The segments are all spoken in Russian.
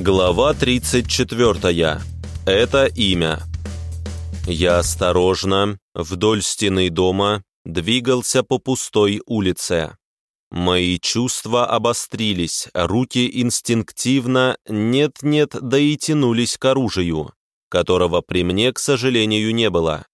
Глава 34. Это имя. Я осторожно, вдоль стены дома, двигался по пустой улице. Мои чувства обострились, руки инстинктивно нет-нет, да и тянулись к оружию, которого при мне, к сожалению, не было.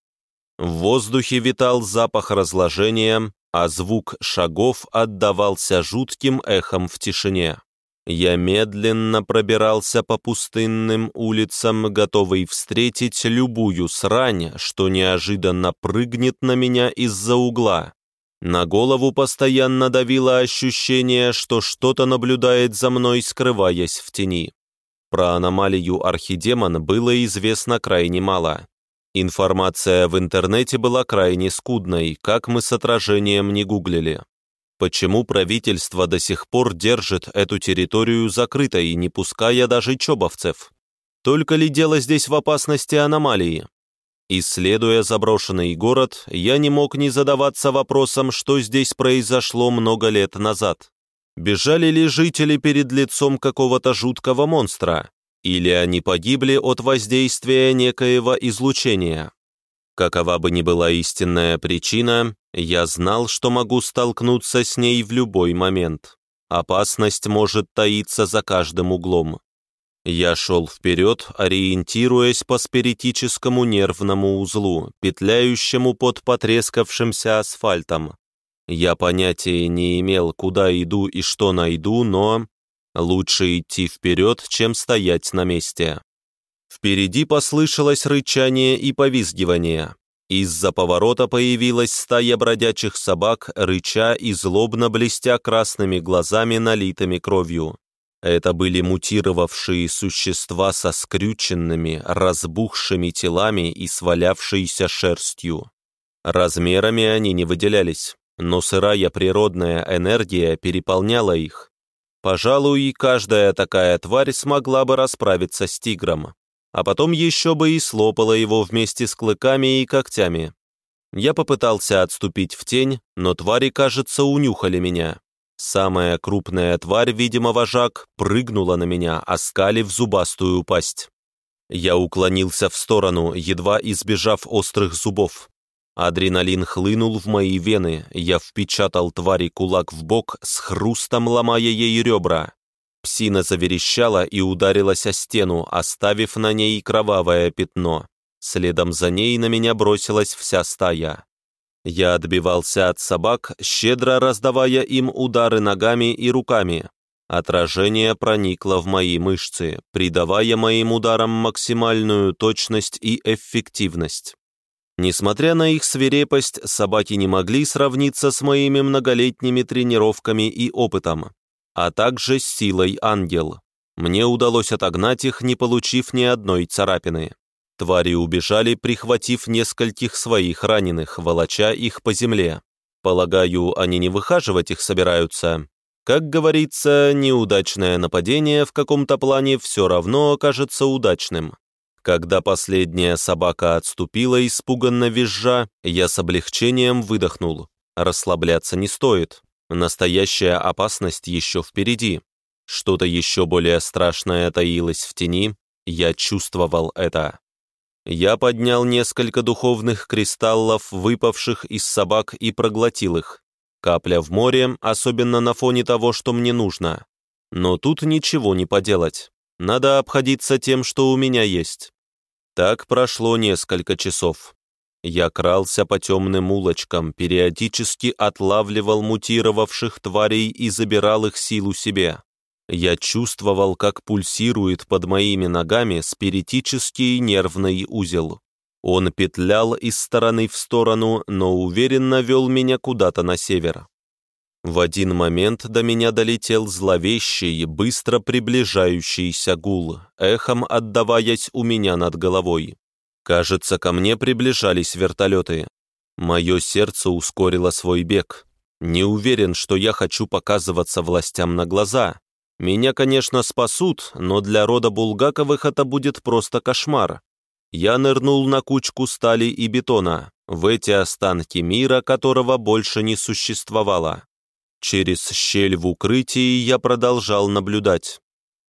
В воздухе витал запах разложения, а звук шагов отдавался жутким эхом в тишине. Я медленно пробирался по пустынным улицам, готовый встретить любую срань, что неожиданно прыгнет на меня из-за угла. На голову постоянно давило ощущение, что что-то наблюдает за мной, скрываясь в тени. Про аномалию архидемон было известно крайне мало. Информация в интернете была крайне скудной, как мы с отражением не гуглили. Почему правительство до сих пор держит эту территорию закрытой, не пуская даже чобовцев? Только ли дело здесь в опасности аномалии? Исследуя заброшенный город, я не мог не задаваться вопросом, что здесь произошло много лет назад. Бежали ли жители перед лицом какого-то жуткого монстра? Или они погибли от воздействия некоего излучения? Какова бы ни была истинная причина, я знал, что могу столкнуться с ней в любой момент. Опасность может таиться за каждым углом. Я шел вперед, ориентируясь по спиритическому нервному узлу, петляющему под потрескавшимся асфальтом. Я понятия не имел, куда иду и что найду, но лучше идти вперед, чем стоять на месте. Впереди послышалось рычание и повизгивание. Из-за поворота появилась стая бродячих собак, рыча и злобно блестя красными глазами, налитыми кровью. Это были мутировавшие существа со скрюченными, разбухшими телами и свалявшейся шерстью. Размерами они не выделялись, но сырая природная энергия переполняла их. Пожалуй, каждая такая тварь смогла бы расправиться с тигром, а потом еще бы и слопала его вместе с клыками и когтями. Я попытался отступить в тень, но твари, кажется, унюхали меня. Самая крупная тварь, видимо, вожак, прыгнула на меня, оскалив зубастую пасть. Я уклонился в сторону, едва избежав острых зубов. Адреналин хлынул в мои вены, я впечатал твари кулак в бок, с хрустом ломая ей ребра. Псина заверещала и ударилась о стену, оставив на ней кровавое пятно. Следом за ней на меня бросилась вся стая. Я отбивался от собак, щедро раздавая им удары ногами и руками. Отражение проникло в мои мышцы, придавая моим ударам максимальную точность и эффективность. Несмотря на их свирепость, собаки не могли сравниться с моими многолетними тренировками и опытом, а также с силой ангел. Мне удалось отогнать их, не получив ни одной царапины. Твари убежали, прихватив нескольких своих раненых, волоча их по земле. Полагаю, они не выхаживать их собираются. Как говорится, неудачное нападение в каком-то плане все равно окажется удачным. Когда последняя собака отступила, испуганно визжа, я с облегчением выдохнул. Расслабляться не стоит. Настоящая опасность еще впереди. Что-то еще более страшное таилось в тени, я чувствовал это. Я поднял несколько духовных кристаллов, выпавших из собак, и проглотил их. Капля в море, особенно на фоне того, что мне нужно. Но тут ничего не поделать. Надо обходиться тем, что у меня есть. Так прошло несколько часов. Я крался по темным улочкам, периодически отлавливал мутировавших тварей и забирал их силу себе. Я чувствовал, как пульсирует под моими ногами спиритический нервный узел. Он петлял из стороны в сторону, но уверенно вел меня куда-то на север. В один момент до меня долетел зловещий, быстро приближающийся гул, эхом отдаваясь у меня над головой. Кажется, ко мне приближались вертолеты. Мое сердце ускорило свой бег. Не уверен, что я хочу показываться властям на глаза, меня, конечно, спасут, но для рода Булгаковых это будет просто кошмар. Я нырнул на кучку стали и бетона, в эти останки мира, которого больше не существовало. Через щель в укрытии я продолжал наблюдать.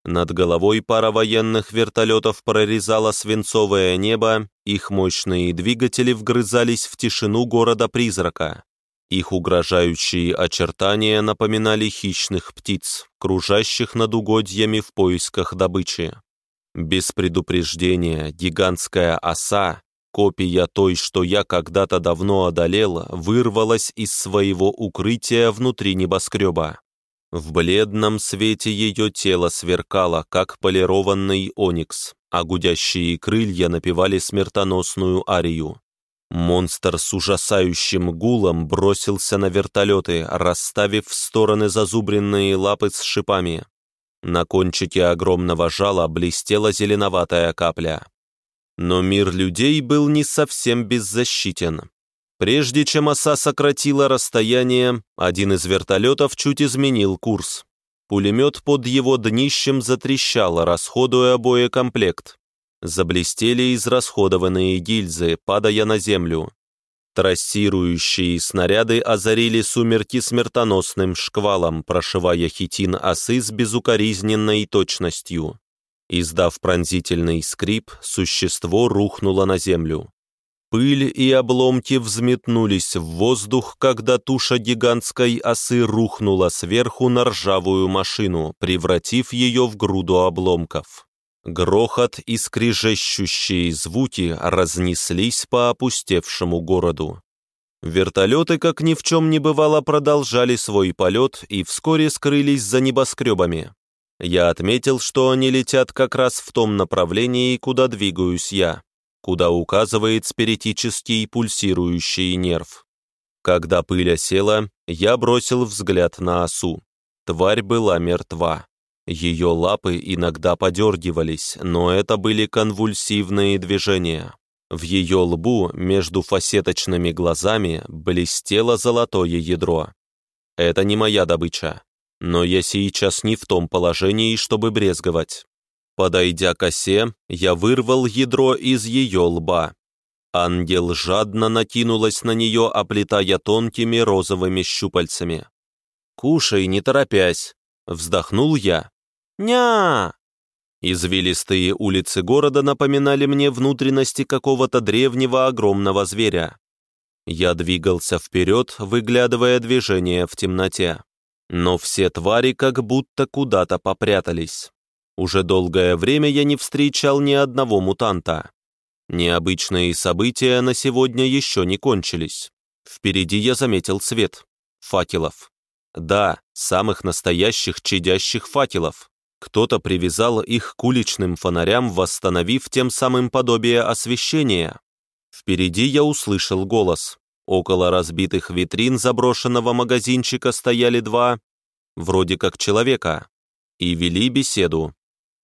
Над головой пара военных вертолетов прорезала свинцовое небо, их мощные двигатели вгрызались в тишину города-призрака. Их угрожающие очертания напоминали хищных птиц, кружащих над угодьями в поисках добычи. Без предупреждения гигантская оса, копия той, что я когда-то давно одолела, вырвалась из своего укрытия внутри небоскреба. В бледном свете ее тело сверкало, как полированный оникс, а гудящие крылья напевали смертоносную арию. Монстр с ужасающим гулом бросился на вертолеты, расставив в стороны зазубренные лапы с шипами. На кончике огромного жала блестела зеленоватая капля. Но мир людей был не совсем беззащитен. Прежде чем оса сократила расстояние, один из вертолетов чуть изменил курс. Пулемет под его днищем затрещал, расходуя боекомплект. Заблестели израсходованные гильзы, падая на землю. Трассирующие снаряды озарили сумерки смертоносным шквалом, прошивая хитин осы с безукоризненной точностью. Издав пронзительный скрип, существо рухнуло на землю. Пыль и обломки взметнулись в воздух, когда туша гигантской осы рухнула сверху на ржавую машину, превратив ее в груду обломков. Грохот и скрежещущие звуки разнеслись по опустевшему городу. Вертолеты, как ни в чем не бывало, продолжали свой полет и вскоре скрылись за небоскребами. Я отметил, что они летят как раз в том направлении, куда двигаюсь я куда указывает спиритический пульсирующий нерв. Когда пыль осела, я бросил взгляд на осу. Тварь была мертва. Ее лапы иногда подергивались, но это были конвульсивные движения. В ее лбу между фасеточными глазами блестело золотое ядро. Это не моя добыча, но я сейчас не в том положении, чтобы брезговать. Подойдя к осе, я вырвал ядро из ее лба. Ангел жадно накинулась на нее, оплетая тонкими розовыми щупальцами. «Кушай, не торопясь», — вздохнул я. «Ня!» Извилистые улицы города напоминали мне внутренности какого-то древнего огромного зверя. Я двигался вперед, выглядывая движение в темноте. Но все твари как будто куда-то попрятались. Уже долгое время я не встречал ни одного мутанта. Необычные события на сегодня еще не кончились. Впереди я заметил свет. Факелов. Да, самых настоящих чадящих факелов. Кто-то привязал их к уличным фонарям, восстановив тем самым подобие освещения. Впереди я услышал голос. Около разбитых витрин заброшенного магазинчика стояли два, вроде как человека, и вели беседу.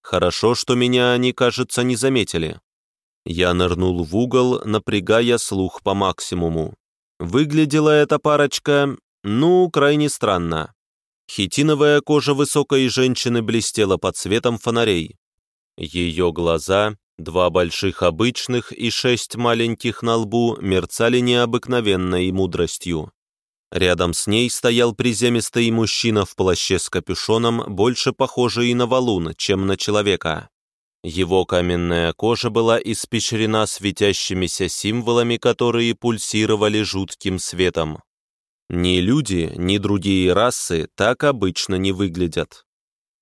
Хорошо, что меня они, кажется, не заметили. Я нырнул в угол, напрягая слух по максимуму. Выглядела эта парочка, ну, крайне странно. Хитиновая кожа высокой женщины блестела под светом фонарей. Ее глаза, два больших обычных и шесть маленьких на лбу, мерцали необыкновенной мудростью. Рядом с ней стоял приземистый мужчина в плаще с капюшоном, больше похожий на валун, чем на человека. Его каменная кожа была испещрена светящимися символами, которые пульсировали жутким светом. Ни люди, ни другие расы так обычно не выглядят.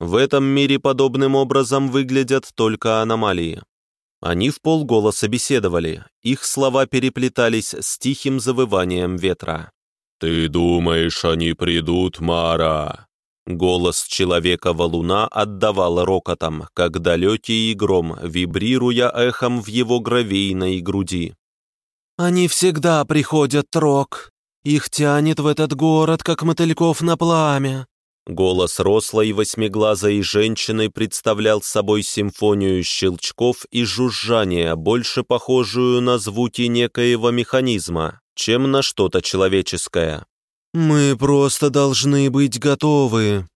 В этом мире подобным образом выглядят только аномалии. Они в полголоса беседовали, их слова переплетались с тихим завыванием ветра. «Ты думаешь, они придут, Мара?» Голос человека-валуна отдавал рокотом, как далекий гром, вибрируя эхом в его гравийной груди. «Они всегда приходят, Рок. Их тянет в этот город, как мотыльков на пламя». Голос рослой восьмиглазой женщины представлял собой симфонию щелчков и жужжания, больше похожую на звуки некоего механизма чем на что-то человеческое. «Мы просто должны быть готовы».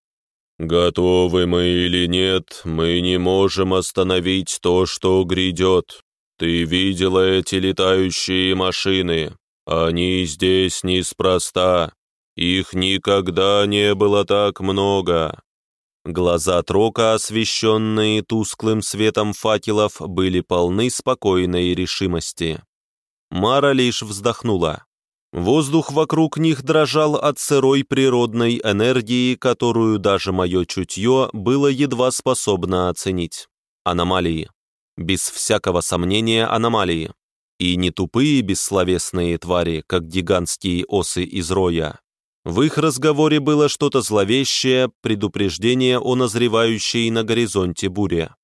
«Готовы мы или нет, мы не можем остановить то, что грядет. Ты видела эти летающие машины? Они здесь неспроста. Их никогда не было так много». Глаза Трока, освещенные тусклым светом факелов, были полны спокойной решимости. Мара лишь вздохнула. Воздух вокруг них дрожал от сырой природной энергии, которую даже мое чутье было едва способно оценить. Аномалии. Без всякого сомнения аномалии. И не тупые бессловесные твари, как гигантские осы из роя. В их разговоре было что-то зловещее, предупреждение о назревающей на горизонте буре.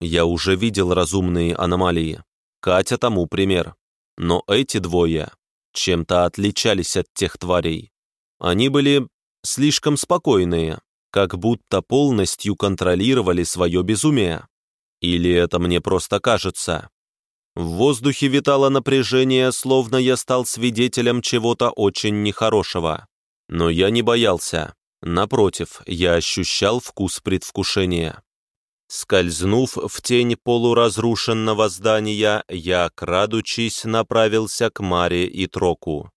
Я уже видел разумные аномалии. Катя тому пример. Но эти двое чем-то отличались от тех тварей. Они были слишком спокойные, как будто полностью контролировали свое безумие. Или это мне просто кажется? В воздухе витало напряжение, словно я стал свидетелем чего-то очень нехорошего. Но я не боялся. Напротив, я ощущал вкус предвкушения. Скользнув в тень полуразрушенного здания, я, крадучись, направился к Маре и Троку.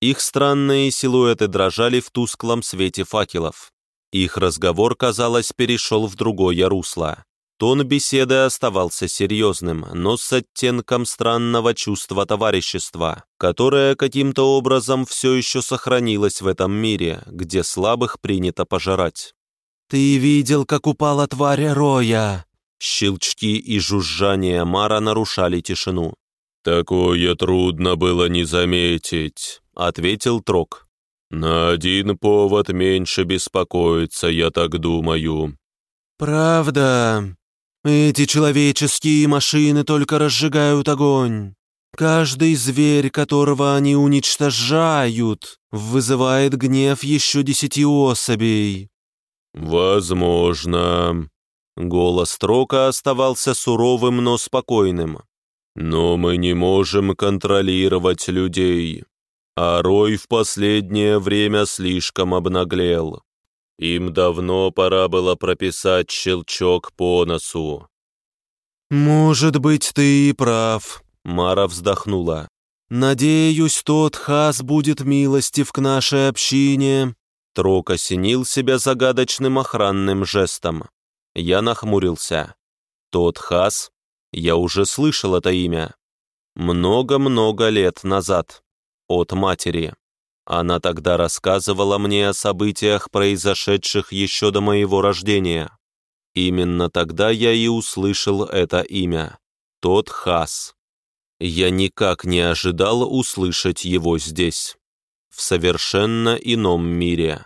Их странные силуэты дрожали в тусклом свете факелов. Их разговор, казалось, перешел в другое русло. Тон беседы оставался серьезным, но с оттенком странного чувства товарищества, которое каким-то образом все еще сохранилось в этом мире, где слабых принято пожирать. «Ты видел, как упала тварь Роя?» Щелчки и жужжание Мара нарушали тишину. «Такое трудно было не заметить», — ответил Трок. «На один повод меньше беспокоиться, я так думаю». «Правда?» Эти человеческие машины только разжигают огонь. Каждый зверь, которого они уничтожают, вызывает гнев еще десяти особей. «Возможно». Голос Трока оставался суровым, но спокойным. «Но мы не можем контролировать людей. А Рой в последнее время слишком обнаглел. Им давно пора было прописать щелчок по носу. «Может быть, ты и прав», — Мара вздохнула. «Надеюсь, тот хас будет милостив к нашей общине». Трок осенил себя загадочным охранным жестом. Я нахмурился. Тот хас? Я уже слышал это имя. Много-много лет назад. От матери. Она тогда рассказывала мне о событиях, произошедших еще до моего рождения. Именно тогда я и услышал это имя. Тот Хас. Я никак не ожидал услышать его здесь. В совершенно ином мире.